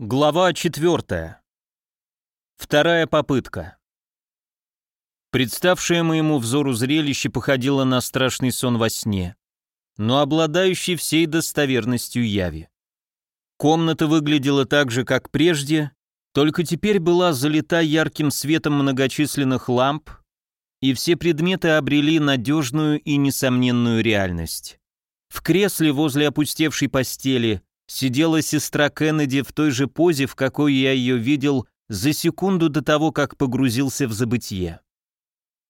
Глава 4. Вторая попытка. Представшее моему взору зрелище походило на страшный сон во сне, но обладающий всей достоверностью яви. Комната выглядела так же, как прежде, только теперь была залита ярким светом многочисленных ламп, и все предметы обрели надежную и несомненную реальность. В кресле возле опустевшей постели – сидела сестра Кеннеди в той же позе, в какой я ее видел за секунду до того, как погрузился в забытье.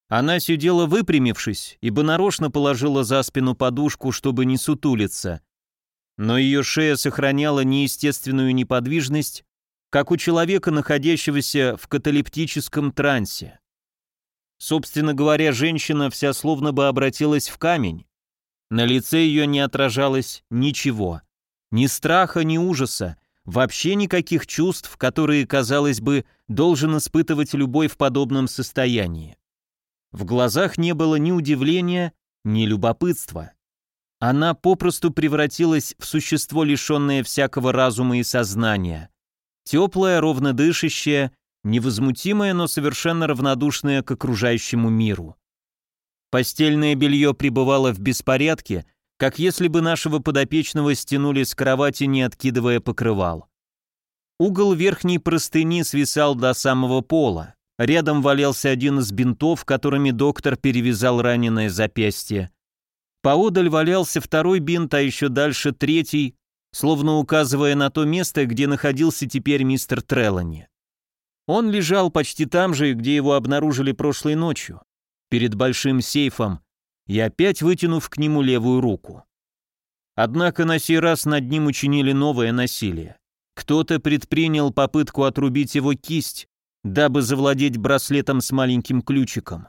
Она сидела выпрямившись, ибо нарочно положила за спину подушку, чтобы не сутулиться. Но ее шея сохраняла неестественную неподвижность, как у человека, находящегося в каталептическом трансе. Собственно говоря, женщина вся словно бы обратилась в камень. На лице ее не отражалось ничего — ни страха, ни ужаса, вообще никаких чувств, которые, казалось бы, должен испытывать любой в подобном состоянии. В глазах не было ни удивления, ни любопытства. Она попросту превратилась в существо, лишенное всякого разума и сознания. Теплое, ровно дышащее, невозмутимое, но совершенно равнодушное к окружающему миру. Постельное белье пребывало в беспорядке – как если бы нашего подопечного стянули с кровати, не откидывая покрывал. Угол верхней простыни свисал до самого пола. Рядом валялся один из бинтов, которыми доктор перевязал раненое запястье. Поодаль валялся второй бинт, а еще дальше третий, словно указывая на то место, где находился теперь мистер Трелани. Он лежал почти там же, где его обнаружили прошлой ночью, перед большим сейфом, и опять вытянув к нему левую руку. Однако на сей раз над ним учинили новое насилие. Кто-то предпринял попытку отрубить его кисть, дабы завладеть браслетом с маленьким ключиком.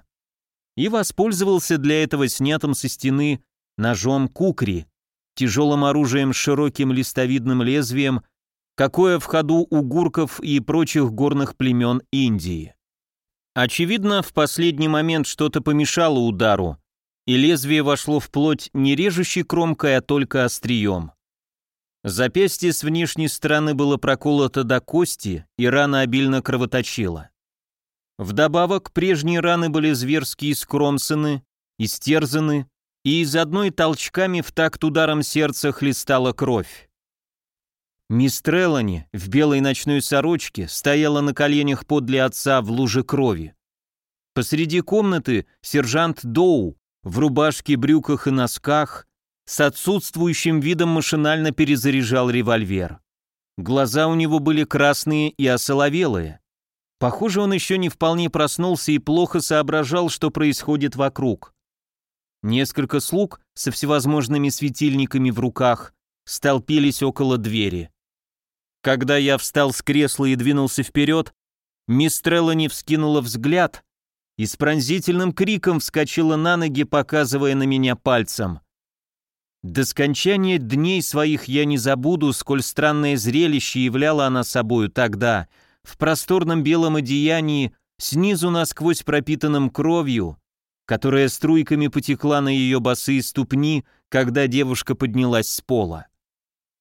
И воспользовался для этого снятым со стены ножом кукри, тяжелым оружием с широким листовидным лезвием, какое в ходу у гурков и прочих горных племен Индии. Очевидно, в последний момент что-то помешало удару, и лезвие вошло в плоть не режущей кромкой, а только острием. Запястье с внешней стороны было проколото до кости, и рана обильно кровоточила. Вдобавок, прежние раны были зверски искромсаны, истерзаны, и из одной толчками в такт ударом сердца хлестала кровь. Мисс Трелани в белой ночной сорочке стояла на коленях подле отца в луже крови. Посреди комнаты сержант Доу в рубашке, брюках и носках, с отсутствующим видом машинально перезаряжал револьвер. Глаза у него были красные и осоловелые. Похоже, он еще не вполне проснулся и плохо соображал, что происходит вокруг. Несколько слуг со всевозможными светильниками в руках столпились около двери. Когда я встал с кресла и двинулся вперед, мисс Треллани вскинула взгляд, и с пронзительным криком вскочила на ноги, показывая на меня пальцем. До скончания дней своих я не забуду, сколь странное зрелище являла она собою тогда, в просторном белом одеянии, снизу насквозь пропитанном кровью, которая струйками потекла на ее босые ступни, когда девушка поднялась с пола.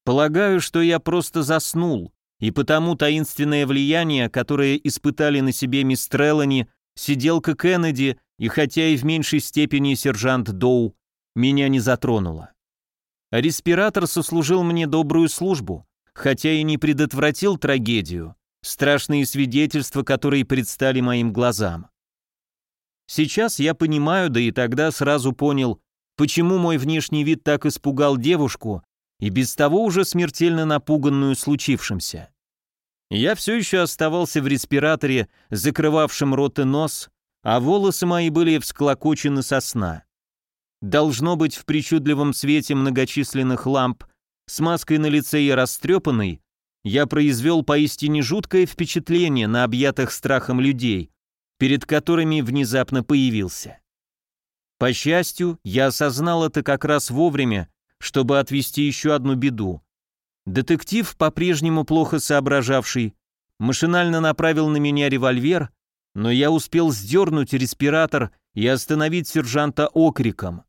Полагаю, что я просто заснул, и потому таинственное влияние, которое испытали на себе мисс Треллани, Сиделка Кеннеди, и хотя и в меньшей степени сержант Доу, меня не затронула. Респиратор сослужил мне добрую службу, хотя и не предотвратил трагедию, страшные свидетельства, которые предстали моим глазам. Сейчас я понимаю, да и тогда сразу понял, почему мой внешний вид так испугал девушку и без того уже смертельно напуганную случившимся. Я все еще оставался в респираторе, закрывавшем рот и нос, а волосы мои были всклокочены со сна. Должно быть, в причудливом свете многочисленных ламп, с маской на лице и растрепанной, я произвел поистине жуткое впечатление на объятых страхом людей, перед которыми внезапно появился. По счастью, я осознал это как раз вовремя, чтобы отвести еще одну беду — Детектив, по-прежнему плохо соображавший, машинально направил на меня револьвер, но я успел сдернуть респиратор и остановить сержанта окриком.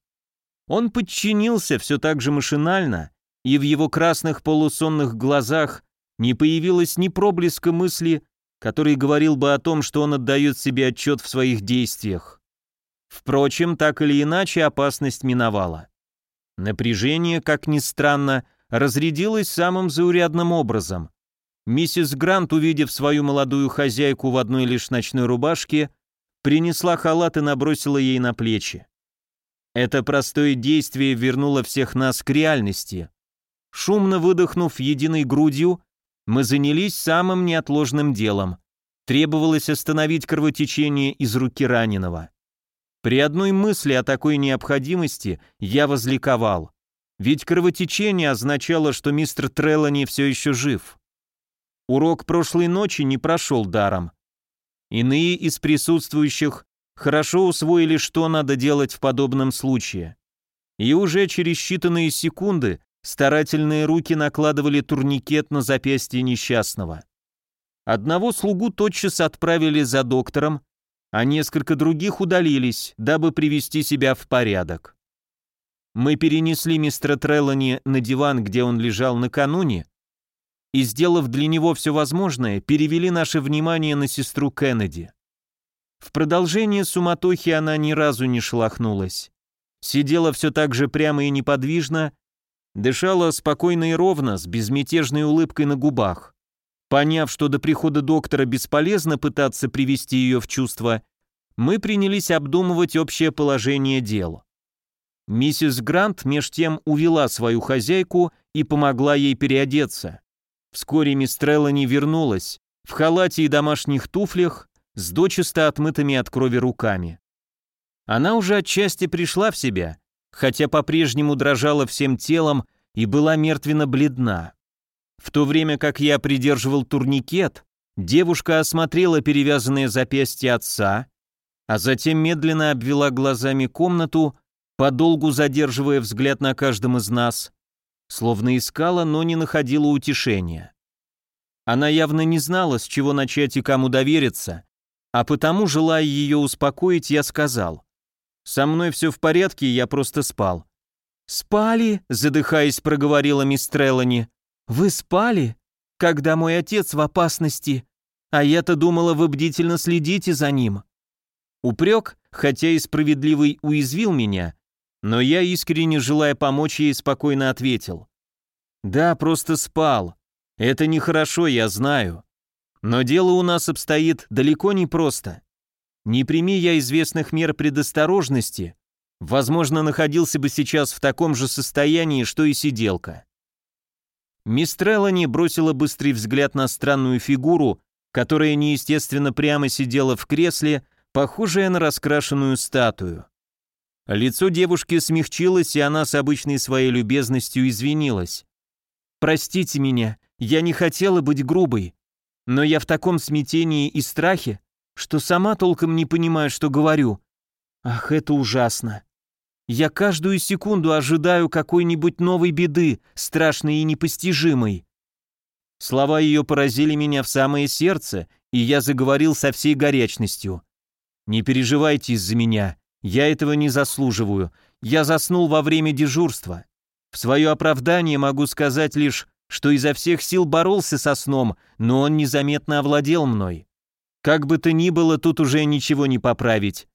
Он подчинился все так же машинально, и в его красных полусонных глазах не появилось ни проблеска мысли, который говорил бы о том, что он отдает себе отчет в своих действиях. Впрочем, так или иначе опасность миновала. Напряжение, как ни странно, — разрядилась самым заурядным образом. Миссис Грант, увидев свою молодую хозяйку в одной лишь ночной рубашке, принесла халат и набросила ей на плечи. Это простое действие вернуло всех нас к реальности. Шумно выдохнув единой грудью, мы занялись самым неотложным делом. Требовалось остановить кровотечение из руки раненого. При одной мысли о такой необходимости я возликовал. Ведь кровотечение означало, что мистер Треллани все еще жив. Урок прошлой ночи не прошел даром. Иные из присутствующих хорошо усвоили, что надо делать в подобном случае. И уже через считанные секунды старательные руки накладывали турникет на запястье несчастного. Одного слугу тотчас отправили за доктором, а несколько других удалились, дабы привести себя в порядок. Мы перенесли мистера Треллани на диван, где он лежал накануне, и, сделав для него все возможное, перевели наше внимание на сестру Кеннеди. В продолжение суматохи она ни разу не шелохнулась. Сидела все так же прямо и неподвижно, дышала спокойно и ровно, с безмятежной улыбкой на губах. Поняв, что до прихода доктора бесполезно пытаться привести ее в чувство, мы принялись обдумывать общее положение дела. Миссис Грант меж тем увела свою хозяйку и помогла ей переодеться. Вскоре мисс Треллани вернулась, в халате и домашних туфлях, с дочисто отмытыми от крови руками. Она уже отчасти пришла в себя, хотя по-прежнему дрожала всем телом и была мертвенно бледна. В то время как я придерживал турникет, девушка осмотрела перевязанное запястье отца, а затем медленно обвела глазами комнату, подолгу задерживая взгляд на каждом из нас, словно искала, но не находила утешения. Она явно не знала, с чего начать и кому довериться, а потому, желая ее успокоить, я сказал. «Со мной все в порядке, я просто спал». «Спали?» – задыхаясь, проговорила мисс Треллани. «Вы спали? Когда мой отец в опасности. А я-то думала, вы бдительно следите за ним». Упрек, хотя и справедливый, уязвил меня, но я, искренне желая помочь ей, спокойно ответил. «Да, просто спал. Это нехорошо, я знаю. Но дело у нас обстоит далеко не просто. Не прими я известных мер предосторожности, возможно, находился бы сейчас в таком же состоянии, что и сиделка». Мисс Треллани бросила быстрый взгляд на странную фигуру, которая неестественно прямо сидела в кресле, похожая на раскрашенную статую. Лицо девушки смягчилось, и она с обычной своей любезностью извинилась. «Простите меня, я не хотела быть грубой, но я в таком смятении и страхе, что сама толком не понимаю, что говорю. Ах, это ужасно. Я каждую секунду ожидаю какой-нибудь новой беды, страшной и непостижимой». Слова ее поразили меня в самое сердце, и я заговорил со всей горячностью. «Не переживайте из-за меня. Я этого не заслуживаю. Я заснул во время дежурства. В свое оправдание могу сказать лишь, что изо всех сил боролся со сном, но он незаметно овладел мной. Как бы то ни было, тут уже ничего не поправить.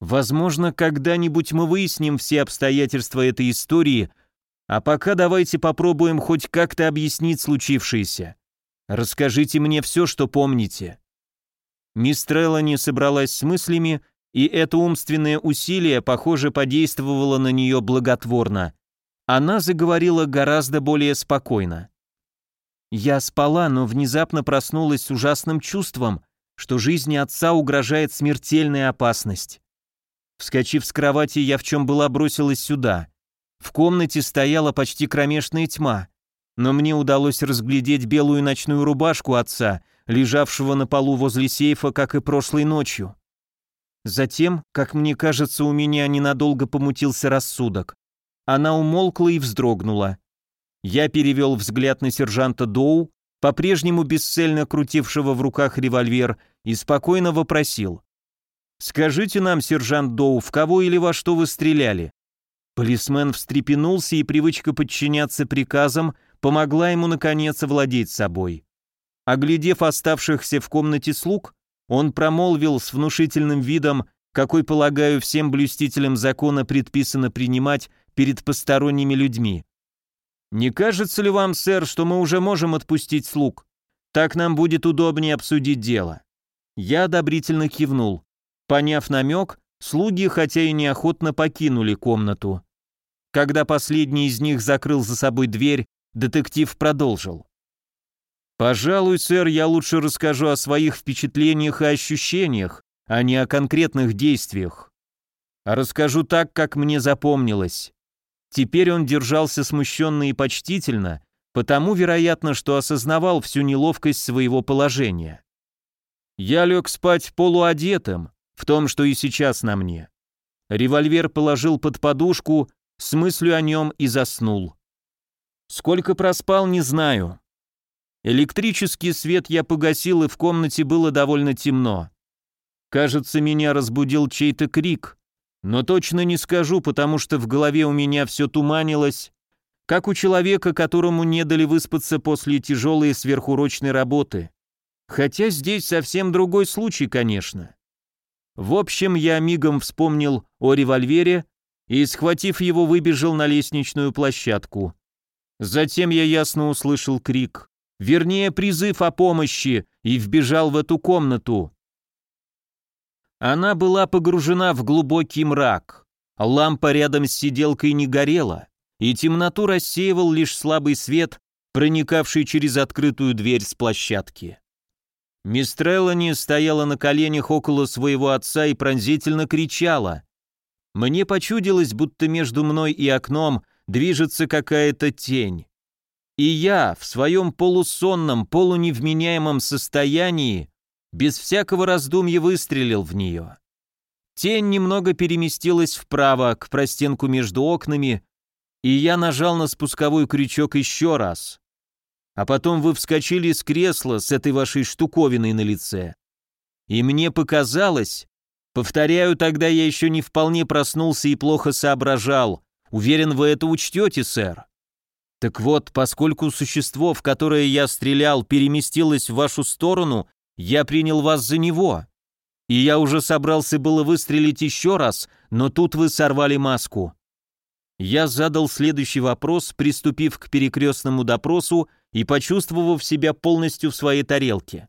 Возможно, когда-нибудь мы выясним все обстоятельства этой истории, а пока давайте попробуем хоть как-то объяснить случившееся. Расскажите мне все, что помните». Мисс Треллани собралась с мыслями и это умственное усилие, похоже, подействовало на нее благотворно. Она заговорила гораздо более спокойно. «Я спала, но внезапно проснулась с ужасным чувством, что жизни отца угрожает смертельная опасность. Вскочив с кровати, я в чем была бросилась сюда. В комнате стояла почти кромешная тьма, но мне удалось разглядеть белую ночную рубашку отца, лежавшего на полу возле сейфа, как и прошлой ночью. Затем, как мне кажется, у меня ненадолго помутился рассудок. Она умолкла и вздрогнула. Я перевел взгляд на сержанта Доу, по-прежнему бесцельно крутившего в руках револьвер, и спокойно вопросил. «Скажите нам, сержант Доу, в кого или во что вы стреляли?» Полисмен встрепенулся, и привычка подчиняться приказам помогла ему, наконец, овладеть собой. Оглядев оставшихся в комнате слуг, он промолвил с внушительным видом, какой, полагаю, всем блюстителям закона предписано принимать перед посторонними людьми. «Не кажется ли вам, сэр, что мы уже можем отпустить слуг? Так нам будет удобнее обсудить дело». Я одобрительно кивнул. Поняв намек, слуги, хотя и неохотно, покинули комнату. Когда последний из них закрыл за собой дверь, детектив продолжил. Пожалуй, сэр, я лучше расскажу о своих впечатлениях и ощущениях, а не о конкретных действиях. А расскажу так, как мне запомнилось. Теперь он держался смущенно и почтительно, потому, вероятно, что осознавал всю неловкость своего положения. Я лег спать полуодетым, в том, что и сейчас на мне. Револьвер положил под подушку, с мыслью о нем и заснул. Сколько проспал, не знаю, Электрический свет я погасил, и в комнате было довольно темно. Кажется, меня разбудил чей-то крик, но точно не скажу, потому что в голове у меня все туманилось, как у человека, которому не дали выспаться после тяжелой сверхурочной работы. Хотя здесь совсем другой случай, конечно. В общем, я мигом вспомнил о револьвере и, схватив его, выбежал на лестничную площадку. Затем я ясно услышал крик вернее призыв о помощи, и вбежал в эту комнату. Она была погружена в глубокий мрак. Лампа рядом с сиделкой не горела, и темноту рассеивал лишь слабый свет, проникавший через открытую дверь с площадки. Мистер Треллани стояла на коленях около своего отца и пронзительно кричала. Мне почудилось, будто между мной и окном движется какая-то тень. И я в своем полусонном, полуневменяемом состоянии без всякого раздумья выстрелил в нее. Тень немного переместилась вправо, к простенку между окнами, и я нажал на спусковой крючок еще раз. А потом вы вскочили с кресла с этой вашей штуковиной на лице. И мне показалось, повторяю, тогда я еще не вполне проснулся и плохо соображал, уверен, вы это учтете, сэр, так вот, поскольку существо, в которое я стрелял, переместилось в вашу сторону, я принял вас за него. И я уже собрался было выстрелить еще раз, но тут вы сорвали маску. Я задал следующий вопрос, приступив к перекрестному допросу и почувствовав себя полностью в своей тарелке.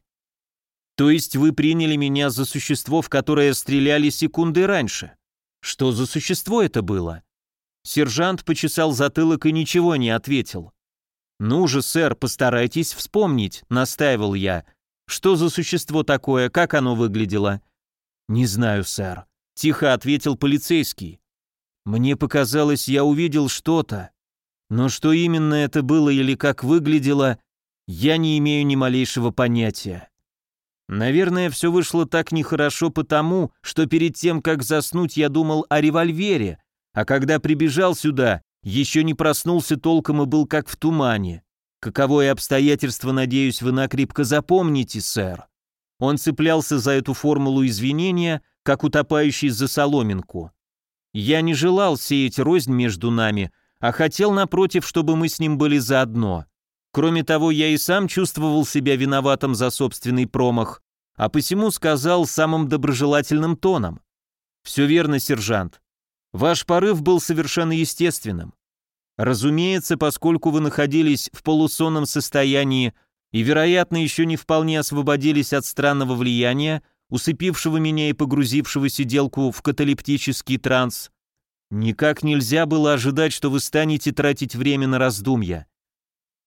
То есть вы приняли меня за существо, в которое стреляли секунды раньше? Что за существо это было? Сержант почесал затылок и ничего не ответил. «Ну же, сэр, постарайтесь вспомнить», — настаивал я. «Что за существо такое, как оно выглядело?» «Не знаю, сэр», — тихо ответил полицейский. «Мне показалось, я увидел что-то. Но что именно это было или как выглядело, я не имею ни малейшего понятия». Наверное, все вышло так нехорошо потому, что перед тем, как заснуть, я думал о револьвере, а когда прибежал сюда, еще не проснулся толком и был как в тумане. каково Каковое обстоятельство, надеюсь, вы накрепко запомните, сэр. Он цеплялся за эту формулу извинения, как утопающий за соломинку. Я не желал сеять рознь между нами, а хотел, напротив, чтобы мы с ним были заодно. Кроме того, я и сам чувствовал себя виноватым за собственный промах, а посему сказал самым доброжелательным тоном. «Все верно, сержант. Ваш порыв был совершенно естественным. Разумеется, поскольку вы находились в полусонном состоянии и, вероятно, еще не вполне освободились от странного влияния, усыпившего меня и погрузившего сиделку в каталептический транс, никак нельзя было ожидать, что вы станете тратить время на раздумья.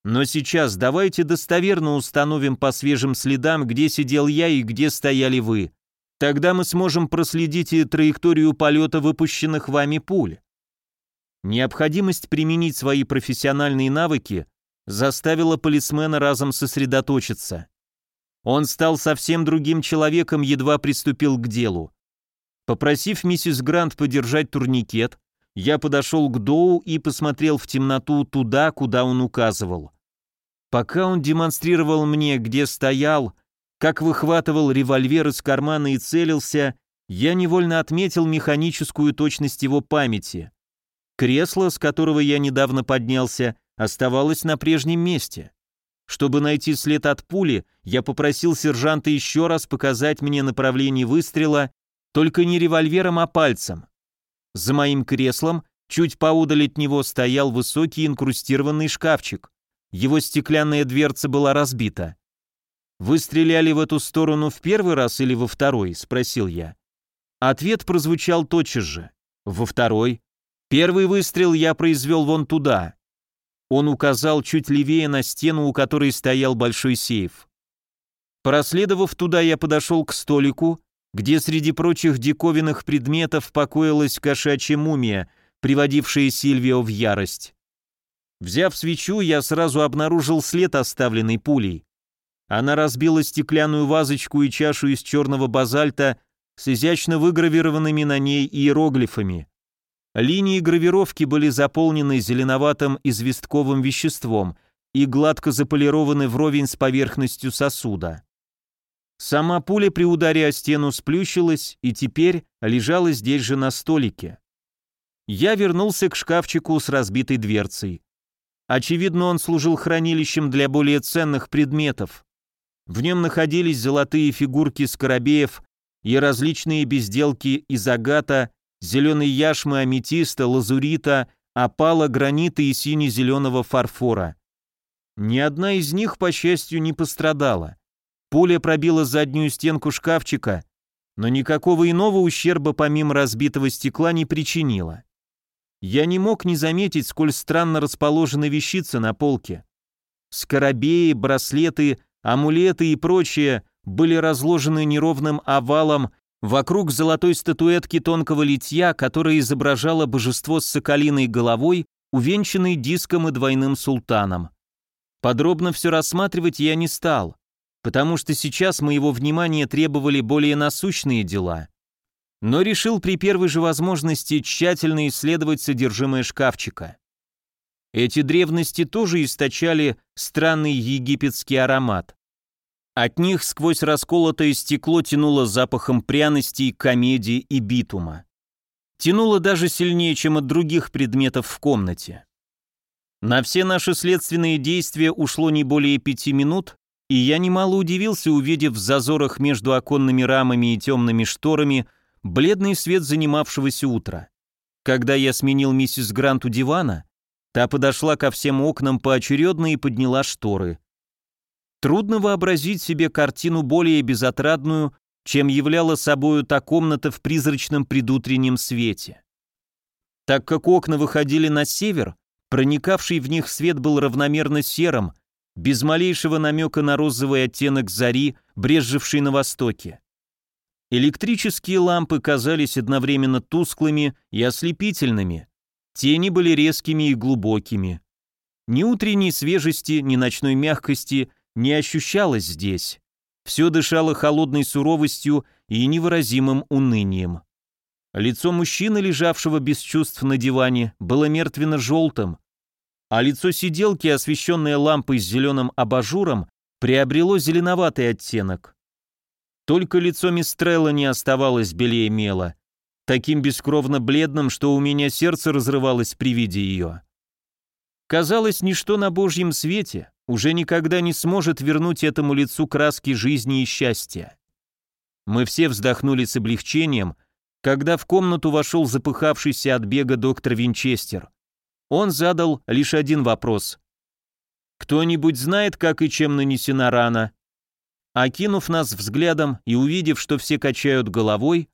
Но сейчас давайте достоверно установим по свежим следам, где сидел я и где стояли вы. Тогда мы сможем проследить и траекторию полета выпущенных вами пуль. Необходимость применить свои профессиональные навыки заставила полисмена разом сосредоточиться. Он стал совсем другим человеком, едва приступил к делу. Попросив миссис Грант подержать турникет, я подошел к Доу и посмотрел в темноту туда, куда он указывал. Пока он демонстрировал мне, где стоял, как выхватывал револьвер из кармана и целился, я невольно отметил механическую точность его памяти. Кресло, с которого я недавно поднялся, оставалось на прежнем месте. Чтобы найти след от пули, я попросил сержанта еще раз показать мне направление выстрела, только не револьвером, а пальцем. За моим креслом, чуть поудаль от него, стоял высокий инкрустированный шкафчик. Его стеклянная дверца была разбита. «Вы стреляли в эту сторону в первый раз или во второй?» – спросил я. Ответ прозвучал тотчас же. «Во второй. Первый выстрел я произвел вон туда». Он указал чуть левее на стену, у которой стоял большой сейф. Проследовав туда, я подошел к столику, где среди прочих диковинных предметов покоилась кошачья мумия, приводившая Сильвио в ярость. Взяв свечу, я сразу обнаружил след, оставленный пулей. Она разбила стеклянную вазочку и чашу из черного базальта с изящно выгравированными на ней иероглифами. Линии гравировки были заполнены зеленоватым известковым веществом и гладко заполированы вровень с поверхностью сосуда. Сама пуля при ударе о стену сплющилась и теперь лежала здесь же на столике. Я вернулся к шкафчику с разбитой дверцей. Очевидно, он служил хранилищем для более ценных предметов. В нем находились золотые фигурки скоробеев и различные безделки из агата, зеленой яшмы, аметиста, лазурита, опала, гранита и сине-зеленого фарфора. Ни одна из них, по счастью, не пострадала. Пуля пробила заднюю стенку шкафчика, но никакого иного ущерба помимо разбитого стекла не причинила. Я не мог не заметить, сколь странно расположены вещицы на полке. Скоробеи, браслеты, амулеты и прочее были разложены неровным овалом вокруг золотой статуэтки тонкого литья, которая изображала божество с соколиной головой, увенчанной диском и двойным султаном. Подробно все рассматривать я не стал, потому что сейчас моего внимания требовали более насущные дела. Но решил при первой же возможности тщательно исследовать содержимое шкафчика. Эти древности тоже источали странный египетский аромат. От них сквозь расколотое стекло тянуло запахом пряностей, комедии и битума. Тянуло даже сильнее, чем от других предметов в комнате. На все наши следственные действия ушло не более пяти минут, и я немало удивился, увидев в зазорах между оконными рамами и темными шторами бледный свет занимавшегося утра. Когда я сменил миссис Грант у дивана, Та подошла ко всем окнам поочередно и подняла шторы. Трудно вообразить себе картину более безотрадную, чем являла собою та комната в призрачном предутреннем свете. Так как окна выходили на север, проникавший в них свет был равномерно серым, без малейшего намека на розовый оттенок зари, брезживший на востоке. Электрические лампы казались одновременно тусклыми и ослепительными, Тени были резкими и глубокими. Ни утренней свежести, ни ночной мягкости не ощущалось здесь. Все дышало холодной суровостью и невыразимым унынием. Лицо мужчины, лежавшего без чувств на диване, было мертвенно-желтым, а лицо сиделки, освещенное лампой с зеленым абажуром, приобрело зеленоватый оттенок. Только лицо Мистрелла не оставалось белее мела, таким бескровно бледным, что у меня сердце разрывалось при виде ее. Казалось, ничто на Божьем свете уже никогда не сможет вернуть этому лицу краски жизни и счастья. Мы все вздохнули с облегчением, когда в комнату вошел запыхавшийся от бега доктор Винчестер. Он задал лишь один вопрос. «Кто-нибудь знает, как и чем нанесена рана?» Окинув нас взглядом и увидев, что все качают головой,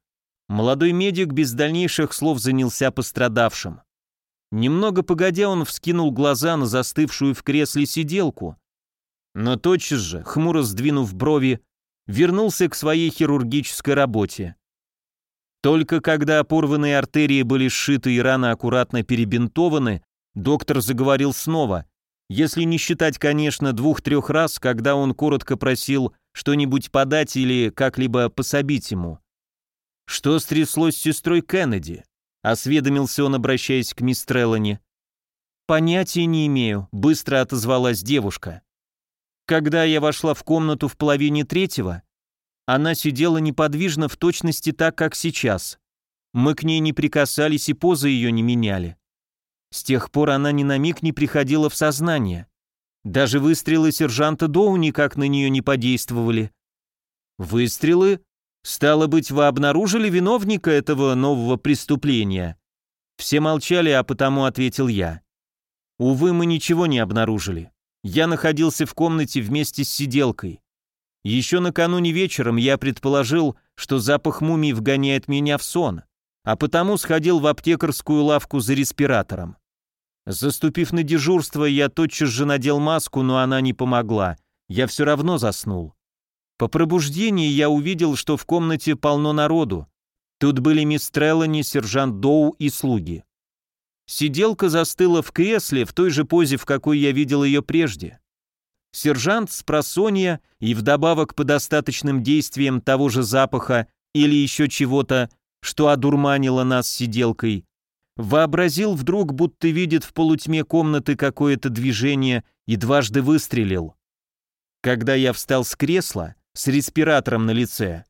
Молодой медик без дальнейших слов занялся пострадавшим. Немного погодя, он вскинул глаза на застывшую в кресле сиделку, но тотчас же, хмуро сдвинув брови, вернулся к своей хирургической работе. Только когда порванные артерии были сшиты и раны аккуратно перебинтованы, доктор заговорил снова, если не считать, конечно, двух-трех раз, когда он коротко просил что-нибудь подать или как-либо пособить ему. «Что стряслось с сестрой Кеннеди?» — осведомился он, обращаясь к мисс Треллани. «Понятия не имею», — быстро отозвалась девушка. «Когда я вошла в комнату в половине третьего, она сидела неподвижно в точности так, как сейчас. Мы к ней не прикасались и позы ее не меняли. С тех пор она ни на миг не приходила в сознание. Даже выстрелы сержанта Доу никак на нее не подействовали». «Выстрелы?» Стало быть, вы обнаружили виновника этого нового преступления? Все молчали, а потому ответил я. Увы, мы ничего не обнаружили. Я находился в комнате вместе с сиделкой. Еще накануне вечером я предположил, что запах мумий вгоняет меня в сон, а потому сходил в аптекарскую лавку за респиратором. Заступив на дежурство, я тотчас же надел маску, но она не помогла. Я все равно заснул. По пробуждении я увидел, что в комнате полно народу. Тут были мисс Треллани, сержант Доу и слуги. Сиделка застыла в кресле в той же позе, в какой я видел ее прежде. Сержант с просонья и вдобавок по достаточным действиям того же запаха или еще чего-то, что одурманило нас сиделкой, вообразил вдруг, будто видит в полутьме комнаты какое-то движение и дважды выстрелил. Когда я встал с кресла, с респиратором на лице.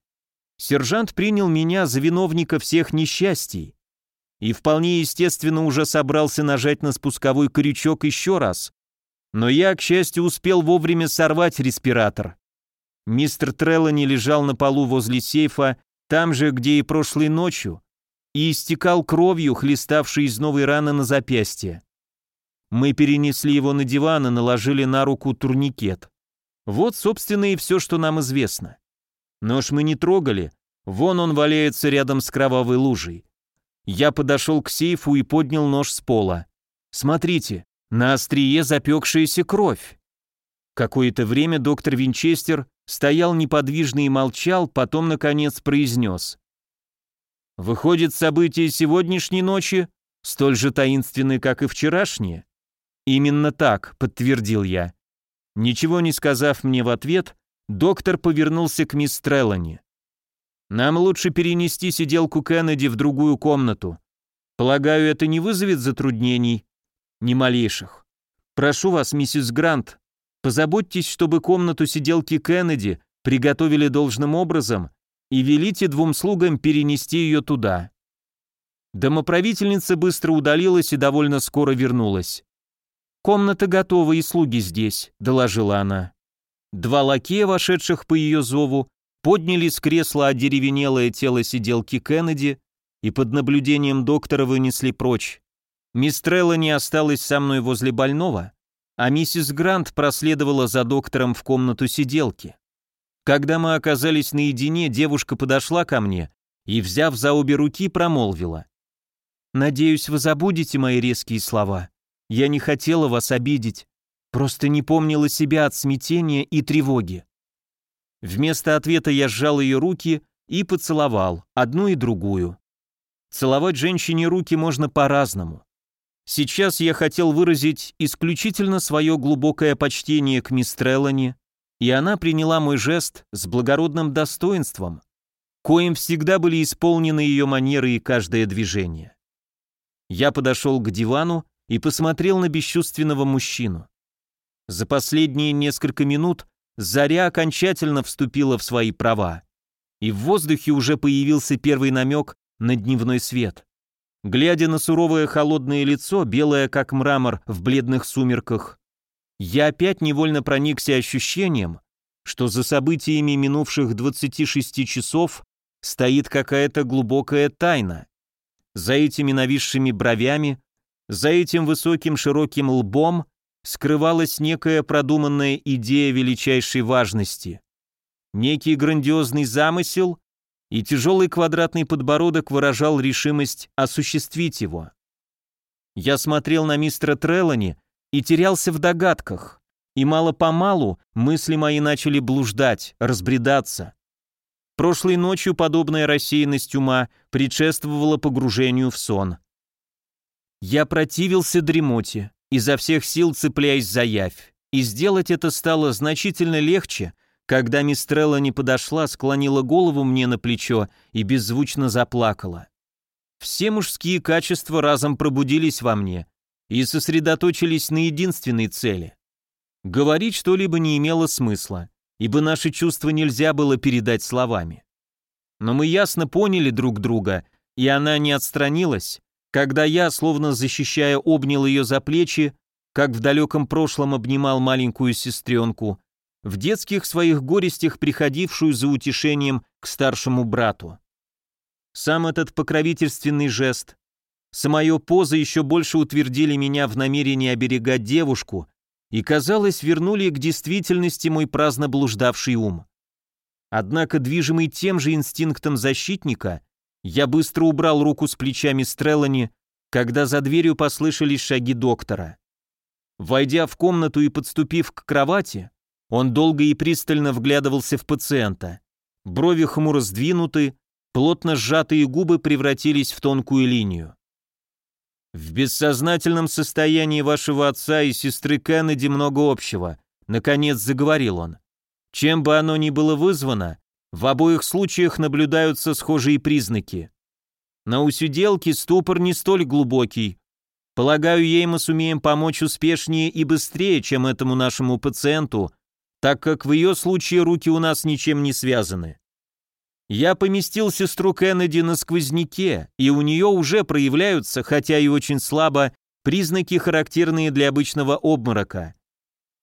Сержант принял меня за виновника всех несчастий и вполне естественно уже собрался нажать на спусковой крючок еще раз. Но я, к счастью, успел вовремя сорвать респиратор. Мистер Треллани лежал на полу возле сейфа, там же, где и прошлой ночью, и истекал кровью, хлеставшей из новой раны на запястье. Мы перенесли его на диван и наложили на руку турникет. Вот, собственно, и все, что нам известно. Нож мы не трогали, вон он валяется рядом с кровавой лужей. Я подошел к сейфу и поднял нож с пола. Смотрите, на острие запекшаяся кровь. Какое-то время доктор Винчестер стоял неподвижно и молчал, потом, наконец, произнес. «Выходит, события сегодняшней ночи столь же таинственны, как и вчерашние?» «Именно так», — подтвердил я. Ничего не сказав мне в ответ, доктор повернулся к мисс Треллани. «Нам лучше перенести сиделку Кеннеди в другую комнату. Полагаю, это не вызовет затруднений?» «Ни малейших. Прошу вас, миссис Грант, позаботьтесь, чтобы комнату сиделки Кеннеди приготовили должным образом и велите двум слугам перенести ее туда». Домоправительница быстро удалилась и довольно скоро вернулась. «Комната готова, и слуги здесь», — доложила она. Два лакея, вошедших по ее зову, подняли с кресла одеревенелое тело сиделки Кеннеди и под наблюдением доктора вынесли прочь. Мисс не осталась со мной возле больного, а миссис Грант проследовала за доктором в комнату сиделки. Когда мы оказались наедине, девушка подошла ко мне и, взяв за обе руки, промолвила. «Надеюсь, вы забудете мои резкие слова. Я не хотела вас обидеть, просто не помнила себя от смятения и тревоги. Вместо ответа я сжал ее руки и поцеловал, одну и другую. Целовать женщине руки можно по-разному. Сейчас я хотел выразить исключительно свое глубокое почтение к мисс Треллани, и она приняла мой жест с благородным достоинством, коим всегда были исполнены ее манеры и каждое движение. Я подошел к дивану и посмотрел на бесчувственного мужчину. За последние несколько минут заря окончательно вступила в свои права, и в воздухе уже появился первый намек на дневной свет. Глядя на суровое холодное лицо, белое как мрамор в бледных сумерках, я опять невольно проникся ощущением, что за событиями минувших 26 часов стоит какая-то глубокая тайна. За этими нависшими бровями, за этим высоким широким лбом скрывалась некая продуманная идея величайшей важности, некий грандиозный замысел, и тяжелый квадратный подбородок выражал решимость осуществить его. Я смотрел на мистера Трелани и терялся в догадках, и мало-помалу мысли мои начали блуждать, разбредаться. Прошлой ночью подобная рассеянность ума предшествовала погружению в сон – я противился дремоте, изо всех сил цепляясь за явь. И сделать это стало значительно легче, когда мистрела не подошла, склонила голову мне на плечо и беззвучно заплакала. Все мужские качества разом пробудились во мне и сосредоточились на единственной цели. Говорить что-либо не имело смысла, ибо наши чувства нельзя было передать словами. Но мы ясно поняли друг друга, и она не отстранилась, когда я, словно защищая, обнял ее за плечи, как в далеком прошлом обнимал маленькую сестренку, в детских своих горестях приходившую за утешением к старшему брату. Сам этот покровительственный жест, самая поза еще больше утвердили меня в намерении оберегать девушку и, казалось, вернули к действительности мой праздно блуждавший ум. Однако, движимый тем же инстинктом защитника, я быстро убрал руку с плечами Стрелани, когда за дверью послышались шаги доктора. Войдя в комнату и подступив к кровати, он долго и пристально вглядывался в пациента. Брови хмуро сдвинуты, плотно сжатые губы превратились в тонкую линию. «В бессознательном состоянии вашего отца и сестры Кеннеди много общего», — наконец заговорил он. «Чем бы оно ни было вызвано, в обоих случаях наблюдаются схожие признаки. На усиделке ступор не столь глубокий. Полагаю, ей мы сумеем помочь успешнее и быстрее, чем этому нашему пациенту, так как в ее случае руки у нас ничем не связаны. Я поместил сестру Кеннеди на сквозняке, и у нее уже проявляются, хотя и очень слабо, признаки, характерные для обычного обморока.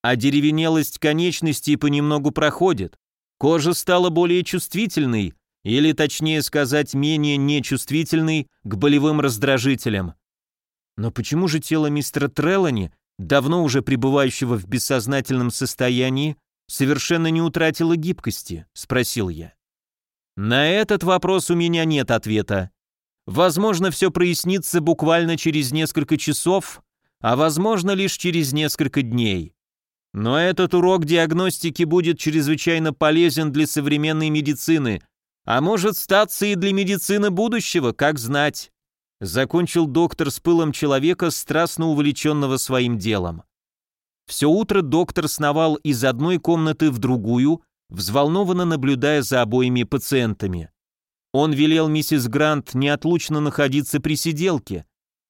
А деревенелость конечностей понемногу проходит. Кожа стала более чувствительной, или точнее сказать, менее нечувствительной к болевым раздражителям. Но почему же тело мистера Треллани, давно уже пребывающего в бессознательном состоянии, совершенно не утратило гибкости? спросил я. На этот вопрос у меня нет ответа. Возможно, все прояснится буквально через несколько часов, а возможно лишь через несколько дней. Но этот урок диагностики будет чрезвычайно полезен для современной медицины, а может статься и для медицины будущего, как знать. Закончил доктор с пылом человека, страстно увлеченного своим делом. Все утро доктор сновал из одной комнаты в другую, взволнованно наблюдая за обоими пациентами. Он велел миссис Грант неотлучно находиться при сиделке,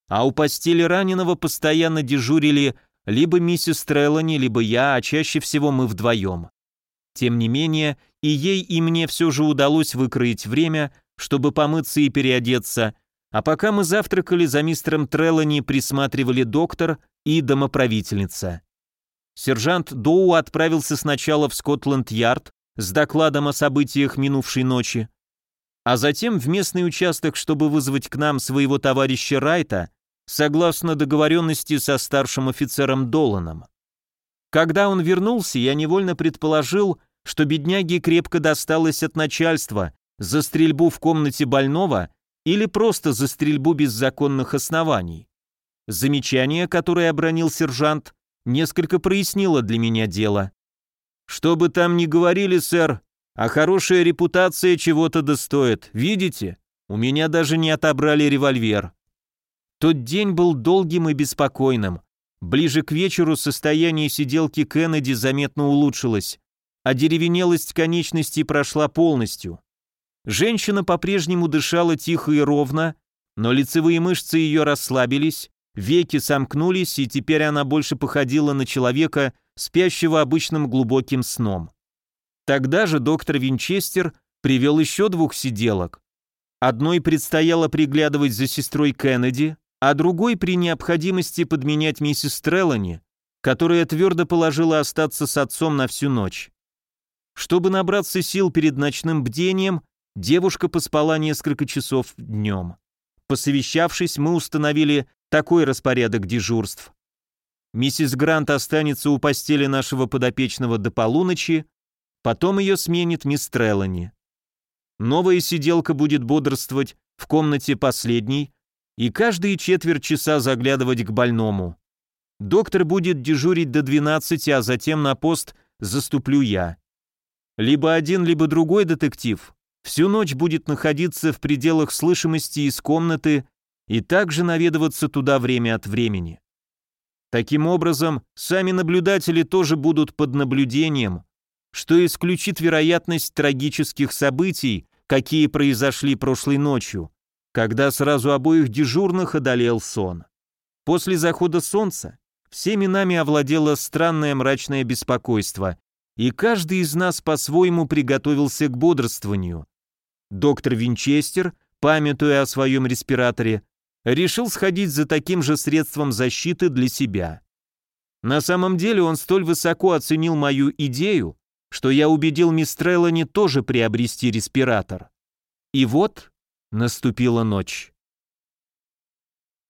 а у постели раненого постоянно дежурили либо миссис Треллани, либо я, а чаще всего мы вдвоем. Тем не менее, и ей, и мне все же удалось выкроить время, чтобы помыться и переодеться, а пока мы завтракали, за мистером Треллани присматривали доктор и домоправительница. Сержант Доу отправился сначала в Скотланд-Ярд с докладом о событиях минувшей ночи, а затем в местный участок, чтобы вызвать к нам своего товарища Райта, согласно договоренности со старшим офицером Доланом. Когда он вернулся, я невольно предположил, что бедняге крепко досталось от начальства за стрельбу в комнате больного или просто за стрельбу без законных оснований. Замечание, которое обронил сержант, несколько прояснило для меня дело. «Что бы там ни говорили, сэр, а хорошая репутация чего-то достоит, видите? У меня даже не отобрали револьвер». Тот день был долгим и беспокойным. Ближе к вечеру состояние сиделки Кеннеди заметно улучшилось, а деревенелость конечностей прошла полностью. Женщина по-прежнему дышала тихо и ровно, но лицевые мышцы ее расслабились, веки сомкнулись, и теперь она больше походила на человека, спящего обычным глубоким сном. Тогда же доктор Винчестер привел еще двух сиделок. Одной предстояло приглядывать за сестрой Кеннеди, а другой при необходимости подменять миссис Треллани, которая твердо положила остаться с отцом на всю ночь. Чтобы набраться сил перед ночным бдением, девушка поспала несколько часов днем. Посовещавшись, мы установили такой распорядок дежурств. Миссис Грант останется у постели нашего подопечного до полуночи, потом ее сменит мисс Треллани. Новая сиделка будет бодрствовать в комнате последней, и каждые четверть часа заглядывать к больному. Доктор будет дежурить до 12, а затем на пост заступлю я. Либо один, либо другой детектив всю ночь будет находиться в пределах слышимости из комнаты и также наведываться туда время от времени. Таким образом, сами наблюдатели тоже будут под наблюдением, что исключит вероятность трагических событий, какие произошли прошлой ночью, когда сразу обоих дежурных одолел сон. После захода солнца всеми нами овладело странное мрачное беспокойство, и каждый из нас по-своему приготовился к бодрствованию. Доктор Винчестер, памятуя о своем респираторе, решил сходить за таким же средством защиты для себя. На самом деле он столь высоко оценил мою идею, что я убедил мисс Треллани тоже приобрести респиратор. И вот Наступила ночь.